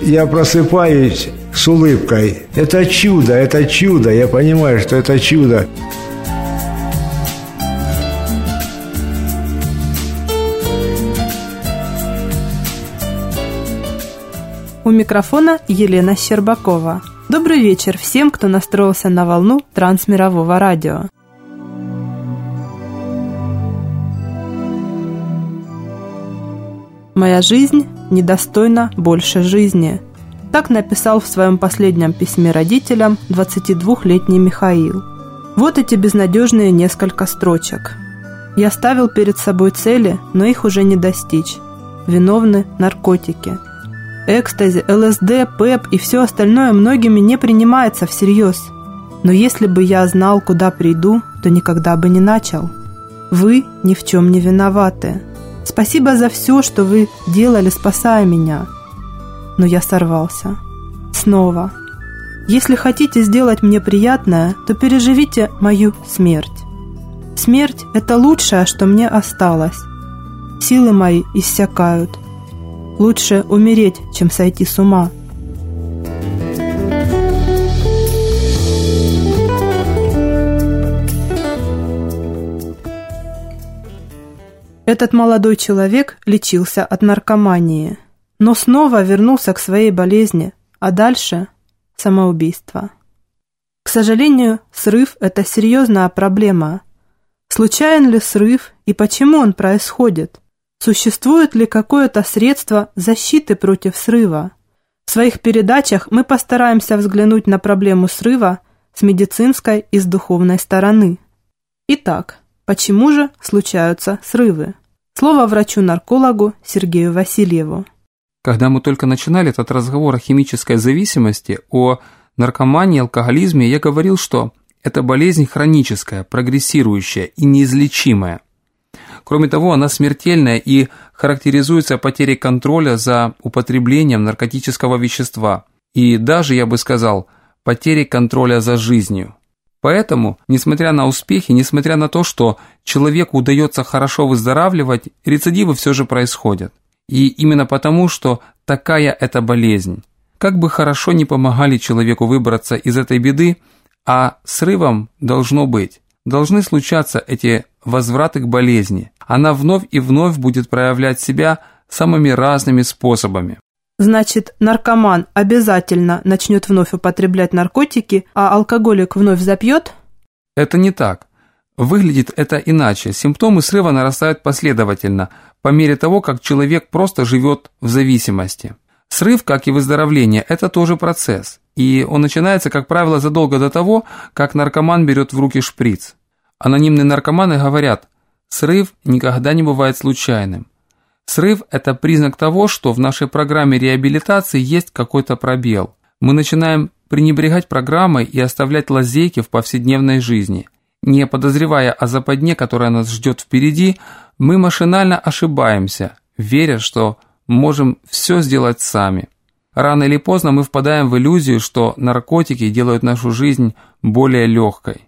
Я просыпаюсь с улыбкой. Это чудо, это чудо. Я понимаю, что это чудо. У микрофона Елена Щербакова. Добрый вечер всем, кто настроился на волну трансмирового радио. «Моя жизнь недостойна больше жизни», так написал в своем последнем письме родителям 22-летний Михаил. Вот эти безнадежные несколько строчек. «Я ставил перед собой цели, но их уже не достичь. Виновны наркотики – Экстази, ЛСД, ПЭП и все остальное многими не принимается всерьез. Но если бы я знал, куда приду, то никогда бы не начал. Вы ни в чем не виноваты. Спасибо за все, что вы делали, спасая меня. Но я сорвался. Снова. Если хотите сделать мне приятное, то переживите мою смерть. Смерть – это лучшее, что мне осталось. Силы мои иссякают – Лучше умереть, чем сойти с ума. Этот молодой человек лечился от наркомании, но снова вернулся к своей болезни, а дальше – самоубийство. К сожалению, срыв – это серьезная проблема. Случайен ли срыв и почему он происходит? Существует ли какое-то средство защиты против срыва? В своих передачах мы постараемся взглянуть на проблему срыва с медицинской и с духовной стороны. Итак, почему же случаются срывы? Слово врачу-наркологу Сергею Васильеву. Когда мы только начинали этот разговор о химической зависимости, о наркомании, алкоголизме, я говорил, что это болезнь хроническая, прогрессирующая и неизлечимая – Кроме того, она смертельная и характеризуется потерей контроля за употреблением наркотического вещества и даже, я бы сказал, потерей контроля за жизнью. Поэтому, несмотря на успехи, несмотря на то, что человеку удается хорошо выздоравливать, рецидивы все же происходят. И именно потому, что такая это болезнь. Как бы хорошо не помогали человеку выбраться из этой беды, а срывом должно быть. Должны случаться эти возвраты к болезни. Она вновь и вновь будет проявлять себя самыми разными способами. Значит, наркоман обязательно начнет вновь употреблять наркотики, а алкоголик вновь запьет? Это не так. Выглядит это иначе. Симптомы срыва нарастают последовательно, по мере того, как человек просто живет в зависимости. Срыв, как и выздоровление, это тоже процесс. И он начинается, как правило, задолго до того, как наркоман берет в руки шприц. Анонимные наркоманы говорят, срыв никогда не бывает случайным. Срыв – это признак того, что в нашей программе реабилитации есть какой-то пробел. Мы начинаем пренебрегать программой и оставлять лазейки в повседневной жизни. Не подозревая о западне, которая нас ждет впереди, мы машинально ошибаемся, веря, что можем все сделать сами. Рано или поздно мы впадаем в иллюзию, что наркотики делают нашу жизнь более легкой.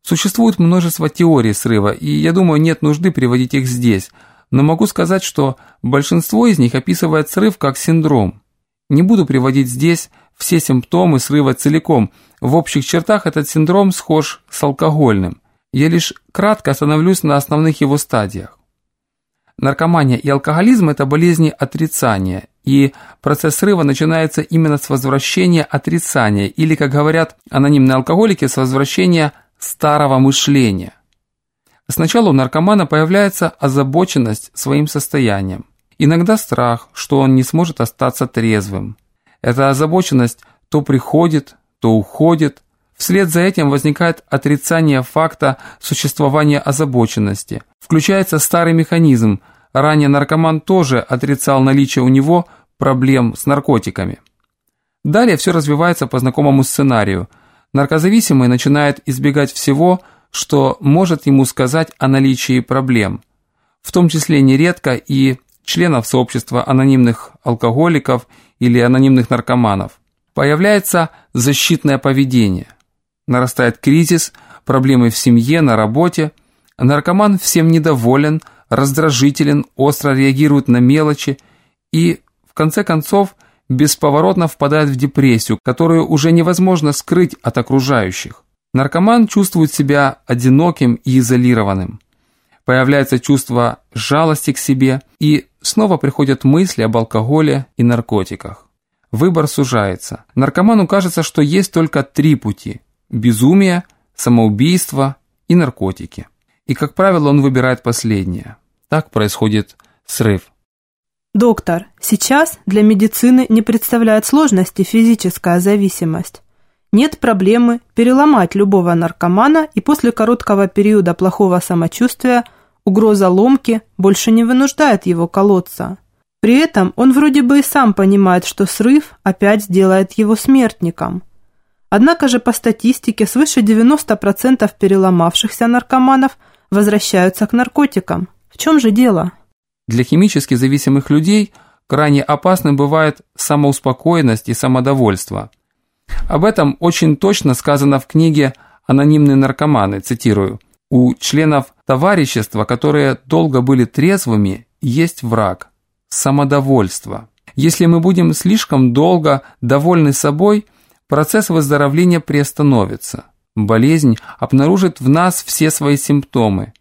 Существует множество теорий срыва, и я думаю, нет нужды приводить их здесь, но могу сказать, что большинство из них описывает срыв как синдром. Не буду приводить здесь все симптомы срыва целиком, в общих чертах этот синдром схож с алкогольным. Я лишь кратко остановлюсь на основных его стадиях. Наркомания и алкоголизм – это болезни отрицания, и процесс срыва начинается именно с возвращения отрицания, или, как говорят анонимные алкоголики, с возвращения старого мышления. Сначала у наркомана появляется озабоченность своим состоянием, иногда страх, что он не сможет остаться трезвым. Эта озабоченность то приходит, то уходит. Вслед за этим возникает отрицание факта существования озабоченности. Включается старый механизм. Ранее наркоман тоже отрицал наличие у него проблем с наркотиками. Далее все развивается по знакомому сценарию. Наркозависимый начинает избегать всего, что может ему сказать о наличии проблем, в том числе нередко и членов сообщества анонимных алкоголиков или анонимных наркоманов. Появляется защитное поведение. Нарастает кризис, проблемы в семье, на работе. Наркоман всем недоволен, раздражителен, остро реагирует на мелочи и, в конце концов, бесповоротно впадает в депрессию, которую уже невозможно скрыть от окружающих. Наркоман чувствует себя одиноким и изолированным. Появляется чувство жалости к себе, и снова приходят мысли об алкоголе и наркотиках. Выбор сужается. Наркоману кажется, что есть только три пути – безумие, самоубийство и наркотики. И, как правило, он выбирает последнее. Так происходит срыв. Доктор, сейчас для медицины не представляет сложности физическая зависимость. Нет проблемы переломать любого наркомана, и после короткого периода плохого самочувствия угроза ломки больше не вынуждает его колоться. При этом он вроде бы и сам понимает, что срыв опять сделает его смертником. Однако же по статистике свыше 90% переломавшихся наркоманов возвращаются к наркотикам. В чем же дело? Для химически зависимых людей крайне опасным бывает самоуспокоенность и самодовольство. Об этом очень точно сказано в книге «Анонимные наркоманы», цитирую. «У членов товарищества, которые долго были трезвыми, есть враг самодовольство. Если мы будем слишком долго довольны собой, процесс выздоровления приостановится. Болезнь обнаружит в нас все свои симптомы.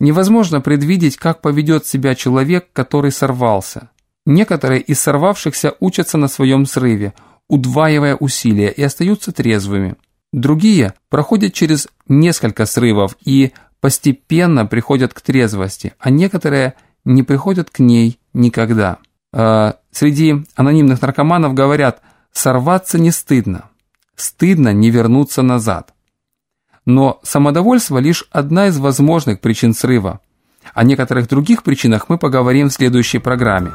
Невозможно предвидеть, как поведет себя человек, который сорвался. Некоторые из сорвавшихся учатся на своем срыве, удваивая усилия и остаются трезвыми. Другие проходят через несколько срывов и постепенно приходят к трезвости, а некоторые не приходят к ней никогда. А, среди анонимных наркоманов говорят, сорваться не стыдно, стыдно не вернуться назад. Но самодовольство лишь одна из возможных причин срыва. О некоторых других причинах мы поговорим в следующей программе.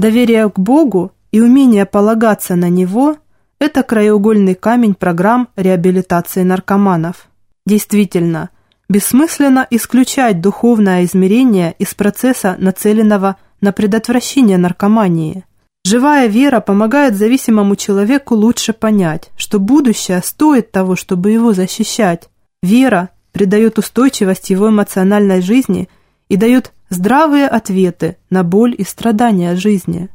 Доверие к Богу и умение полагаться на него – это краеугольный камень программ реабилитации наркоманов. Действительно, бессмысленно исключать духовное измерение из процесса, нацеленного на предотвращение наркомании. Живая вера помогает зависимому человеку лучше понять, что будущее стоит того, чтобы его защищать. Вера придает устойчивость его эмоциональной жизни и дает здравые ответы на боль и страдания жизни.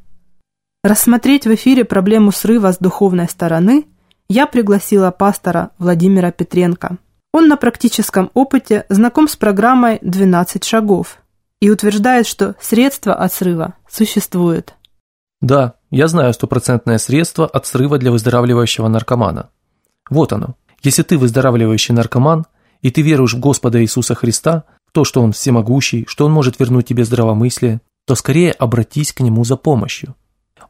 Рассмотреть в эфире проблему срыва с духовной стороны я пригласила пастора Владимира Петренко. Он на практическом опыте знаком с программой «12 шагов» и утверждает, что средства от срыва существуют. Да, я знаю стопроцентное средство от срыва для выздоравливающего наркомана. Вот оно. Если ты выздоравливающий наркоман, и ты веруешь в Господа Иисуса Христа, то, что Он всемогущий, что Он может вернуть тебе здравомыслие, то скорее обратись к Нему за помощью.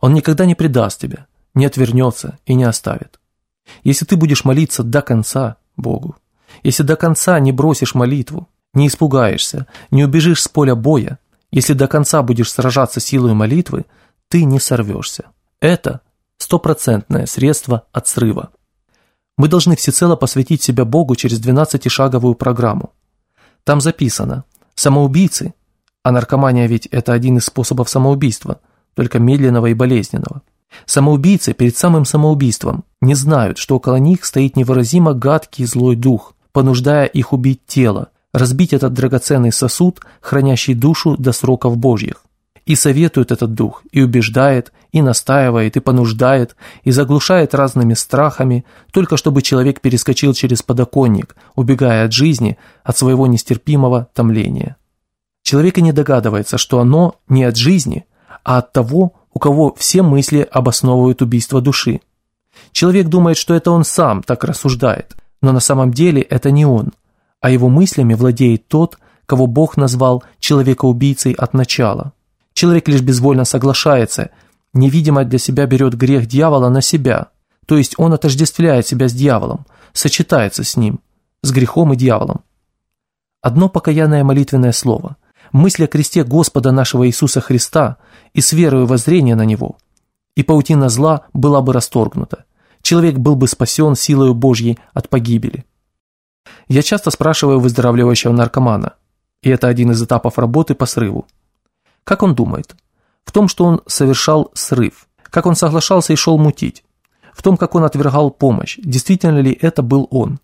Он никогда не предаст тебя, не отвернется и не оставит. Если ты будешь молиться до конца Богу, если до конца не бросишь молитву, не испугаешься, не убежишь с поля боя, если до конца будешь сражаться силой молитвы, ты не сорвешься. Это стопроцентное средство от срыва. Мы должны всецело посвятить себя Богу через 12-шаговую программу. Там записано «самоубийцы», а наркомания ведь это один из способов самоубийства – только медленного и болезненного. Самоубийцы перед самым самоубийством не знают, что около них стоит невыразимо гадкий злой дух, понуждая их убить тело, разбить этот драгоценный сосуд, хранящий душу до сроков Божьих. И советует этот дух, и убеждает, и настаивает, и понуждает, и заглушает разными страхами, только чтобы человек перескочил через подоконник, убегая от жизни, от своего нестерпимого томления. Человек и не догадывается, что оно не от жизни, а от того, у кого все мысли обосновывают убийство души. Человек думает, что это он сам так рассуждает, но на самом деле это не он, а его мыслями владеет тот, кого Бог назвал человекоубийцей от начала. Человек лишь безвольно соглашается, невидимо для себя берет грех дьявола на себя, то есть он отождествляет себя с дьяволом, сочетается с ним, с грехом и дьяволом. Одно покаянное молитвенное слово, мысль о кресте Господа нашего Иисуса Христа и с верою воззрение на Него, и паутина зла была бы расторгнута, человек был бы спасен силою Божьей от погибели. Я часто спрашиваю выздоравливающего наркомана, и это один из этапов работы по срыву. Как он думает? В том, что он совершал срыв, как он соглашался и шел мутить, в том, как он отвергал помощь, действительно ли это был он.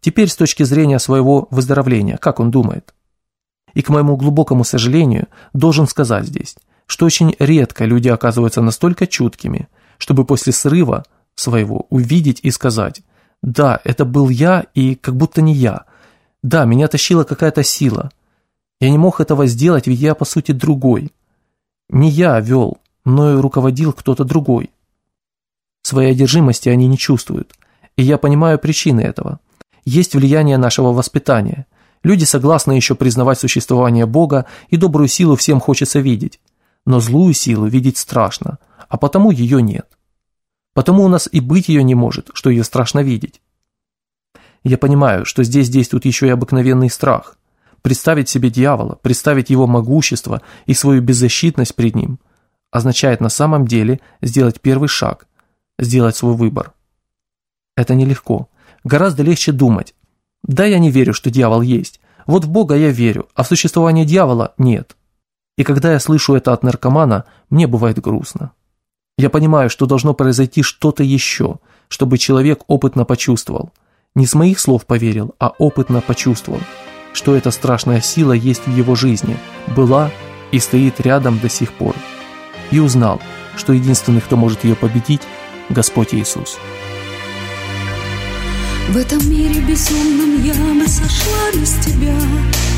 Теперь с точки зрения своего выздоровления, как он думает? И к моему глубокому сожалению, должен сказать здесь, что очень редко люди оказываются настолько чуткими, чтобы после срыва своего увидеть и сказать «Да, это был я и как будто не я. Да, меня тащила какая-то сила, я не мог этого сделать, ведь я, по сути, другой. Не я вел, мною руководил кто-то другой. Своей одержимости они не чувствуют, и я понимаю причины этого. Есть влияние нашего воспитания. Люди согласны еще признавать существование Бога, и добрую силу всем хочется видеть. Но злую силу видеть страшно, а потому ее нет. Потому у нас и быть ее не может, что ее страшно видеть. Я понимаю, что здесь действует еще и обыкновенный страх – Представить себе дьявола, представить его могущество и свою беззащитность перед ним, означает на самом деле сделать первый шаг, сделать свой выбор. Это нелегко. Гораздо легче думать. Да, я не верю, что дьявол есть. Вот в Бога я верю, а в существование дьявола нет. И когда я слышу это от наркомана, мне бывает грустно. Я понимаю, что должно произойти что-то еще, чтобы человек опытно почувствовал. Не с моих слов поверил, а опытно почувствовал что эта страшная сила есть в его жизни, была и стоит рядом до сих пор. И узнал, что единственный, кто может ее победить, Господь Иисус. В этом мире безумном я бы сошла без тебя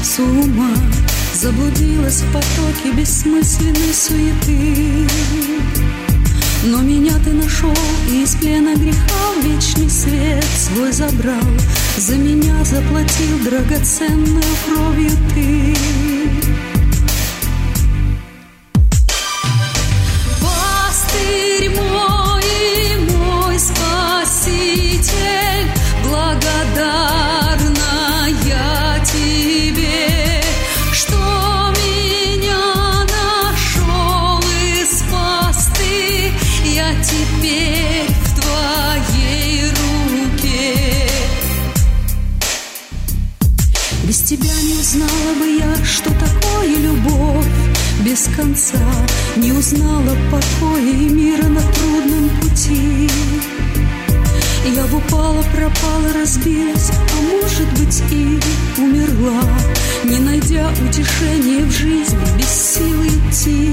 с ума, Заблудилась в потоке бессмысленной суеты. Но меня ты нашел и из плена греха в вечный свет свой забрал. За меня заплатил драгоценную кровью ты. Покоя и мира на трудном пути. Я упала, пропала, разбилась, а может быть и умерла, не найдя утешения в жизни, без силы идти.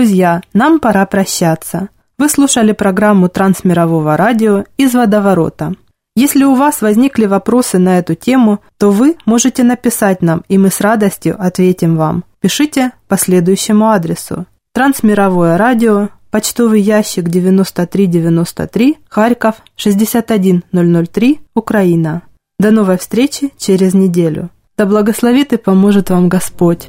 Друзья, нам пора прощаться. Вы слушали программу Трансмирового радио из водоворота. Если у вас возникли вопросы на эту тему, то вы можете написать нам, и мы с радостью ответим вам. Пишите по следующему адресу. Трансмировое радио, почтовый ящик 9393, Харьков 61003, Украина. До новой встречи через неделю. Да благословит и поможет вам Господь.